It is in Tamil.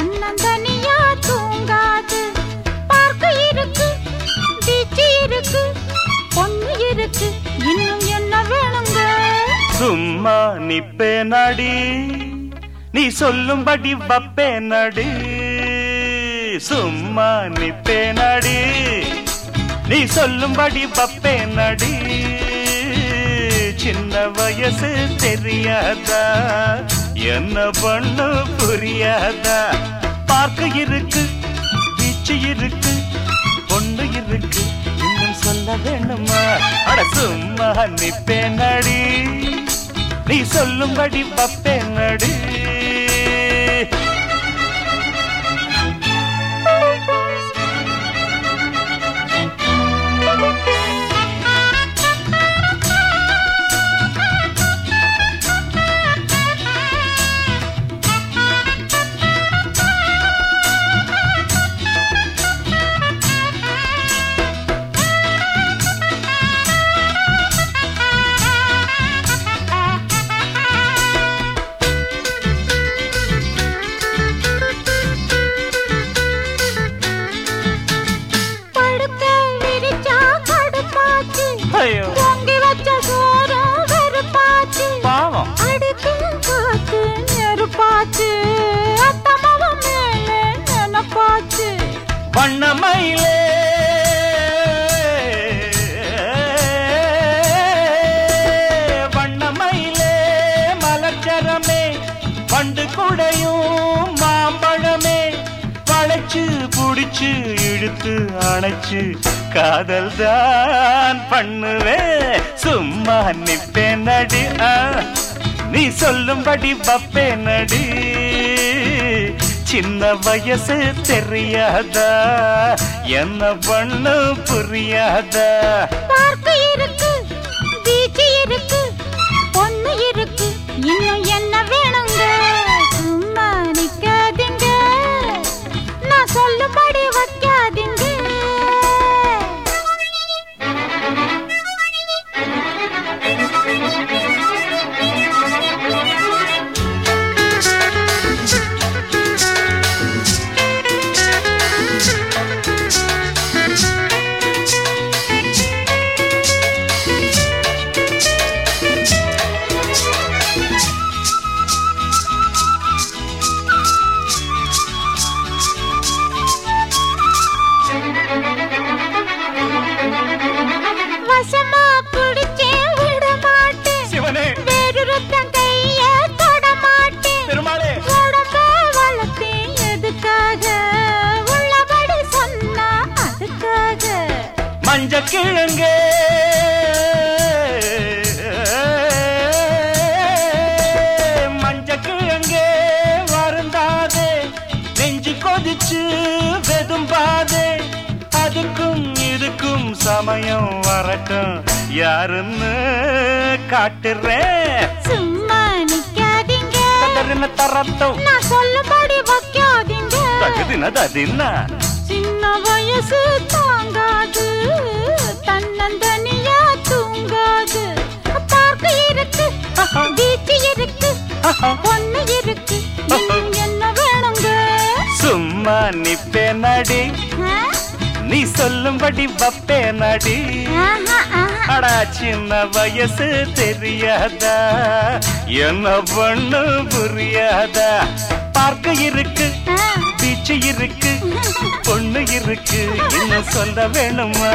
தன்னந்தனியா தூங்காது. பார்க்க இருக்கு பீச்சு இருக்கு பொண்ணு இருக்கு இன்னும் என்ன வேணுங்க? சும்மா நிப்பே நடி நீ சொல்லும்படி வப்பே நடி சும்மா நிப்பே நடி நீ சொல்லும்படி வப்பே நடி சின்ன வயசு தெரியாதா? என்ன பண்ணு புரியாதா? பார்க்க இருக்கு பீச்சு இருக்கு பொண்ணு இருக்கு. இன்னும் சொல்ல வேணுமா? அட சும்மா நிப்பேன் நடி நீ சொல்லும்படி பப்பேன் நடி இழுத்து அணைச்சு காதல் தான் பண்ணுவேன் சும்மா நிப்பேன் நடி நீ சொல்லும்படி பப்பேன் நடி சின்ன வயசு தெரியாதா? என்ன பண்ணு புரியாதா? மஞ்ச கிழங்கே. மஞ்ச கிழங்கே வருந்தாதே. நெஞ்சு கொதிச்சு வெதும்பாதே அதுக்கும் இதுக்கும் சமயம் வரட்டும். யாருன்னு காட்டுறேன். சும்மா நிக்காதீங்க. தரன தரட்டும். நான் சொல்லும்படி வைக்காதீங்க. தகுதின ததின்ன சின்ன வயசு தாங்காது தன்னந்தனியா தூங்காது. பார்க்க இருக்கு பீச்சு இருக்கு பொண்ணு இருக்கு என்ன வேணுங்க? சும்மா நிப்பே நடி? நீ சொல்லும்படி வப்பே நடி. அடா சின்ன வயசு தெரியாதா? என்ன பண்ணு புரியாதா? பார்க்க இருக்கு. பீச்சு இருக்கு. பொண்ணு இருக்கு. என்ன சொல்ல வேணுமா?